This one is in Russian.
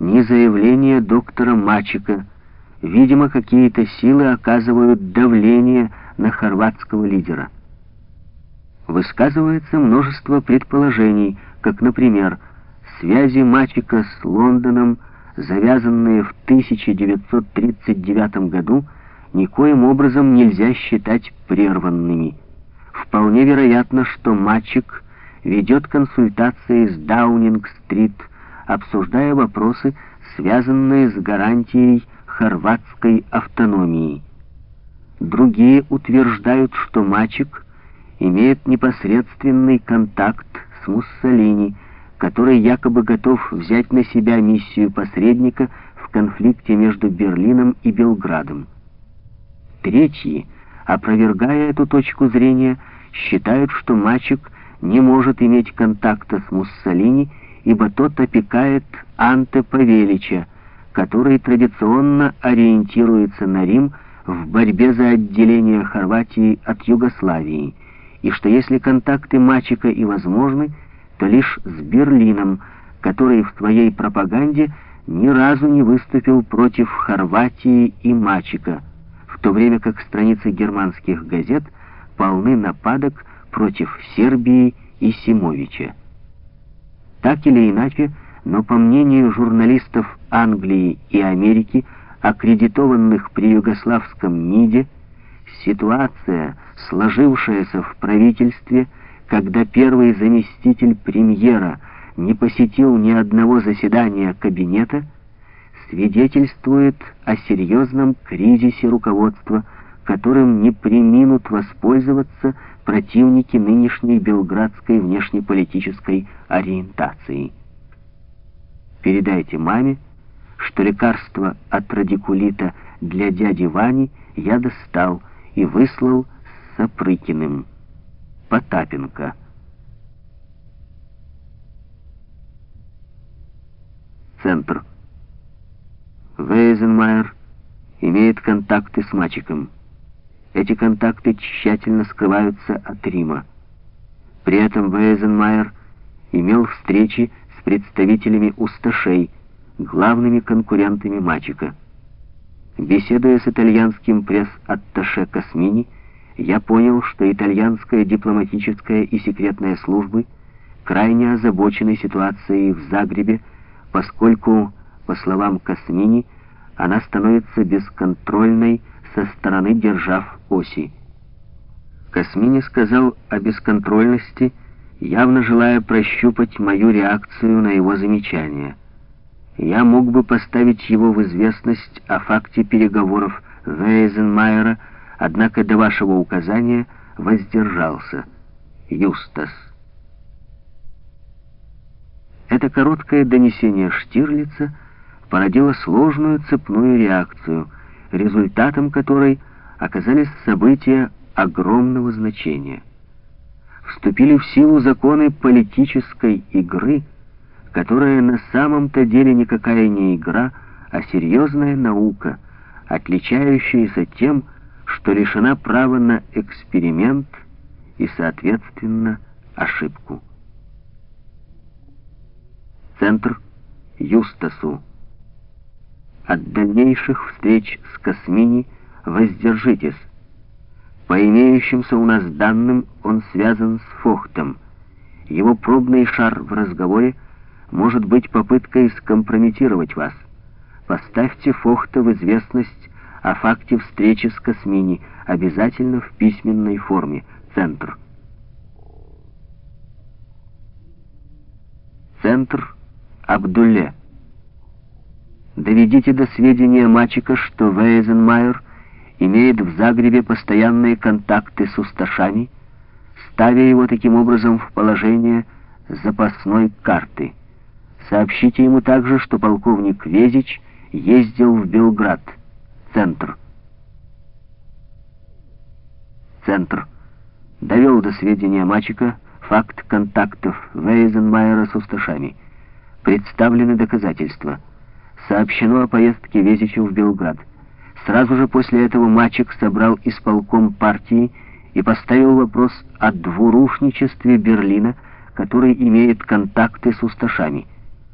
ни заявление доктора Мачика. Видимо, какие-то силы оказывают давление на хорватского лидера. Высказывается множество предположений, как, например, связи Мачика с Лондоном, завязанные в 1939 году, никоим образом нельзя считать прерванными. Вполне вероятно, что Мачик ведет консультации с Даунинг-стрит, обсуждая вопросы, связанные с гарантией хорватской автономии. Другие утверждают, что Мачик имеет непосредственный контакт с Муссолини, который якобы готов взять на себя миссию посредника в конфликте между Берлином и Белградом. Третьи, опровергая эту точку зрения, считают, что Мачик не может иметь контакта с Муссолини, ибо тот опекает Анте Павелича, который традиционно ориентируется на Рим в борьбе за отделение Хорватии от Югославии, и что если контакты Мачика и возможны, то лишь с Берлином, который в своей пропаганде ни разу не выступил против Хорватии и Мачика, в то время как страницы германских газет полны нападок против Сербии и Симовича. Так или иначе, но по мнению журналистов Англии и Америки, аккредитованных при югославском МИДе, ситуация, сложившаяся в правительстве, когда первый заместитель премьера не посетил ни одного заседания кабинета, свидетельствует о серьезном кризисе руководства, которым не приминут воспользоваться противники нынешней белградской внешнеполитической ориентации. Передайте маме, что лекарство от радикулита для дяди Вани я достал и выслал с Сапрыкиным. Потапенко. Центр. Вейзенмайер имеет контакты с мальчиком. Эти контакты тщательно скрываются от Рима. При этом Вейзенмайер имел встречи с представителями усташей, главными конкурентами Мачика. Беседуя с итальянским пресс-атташе Космини, я понял, что итальянская дипломатическая и секретная службы крайне озабочены ситуацией в Загребе, поскольку, по словам Космини, она становится бесконтрольной со стороны держав оси. Космини сказал о бесконтрольности, явно желая прощупать мою реакцию на его замечание. Я мог бы поставить его в известность о факте переговоров Вейзенмайера, однако до вашего указания воздержался. Юстас. Это короткое донесение Штирлица породило сложную цепную реакцию, результатом которой оказались события огромного значения. Вступили в силу законы политической игры, которая на самом-то деле никакая не игра, а серьезная наука, отличающаяся тем, что лишена права на эксперимент и, соответственно, ошибку. Центр Юстасу. От дальнейших встреч с Космини воздержитесь. По имеющимся у нас данным, он связан с Фохтом. Его пробный шар в разговоре может быть попыткой скомпрометировать вас. Поставьте Фохта в известность о факте встречи с Космини, обязательно в письменной форме. Центр. Центр Абдулле. Доведите до сведения Мачика, что Вейзенмайер имеет в Загребе постоянные контакты с усташами, ставя его таким образом в положение запасной карты. Сообщите ему также, что полковник Везич ездил в Белград, центр. Центр довел до сведения Мачика факт контактов Вейзенмайера с усташами. Представлены доказательства — сообщено о поездке Везичу в Белград. Сразу же после этого Мачек собрал исполком партии и поставил вопрос о двурушничестве Берлина, который имеет контакты с усташами.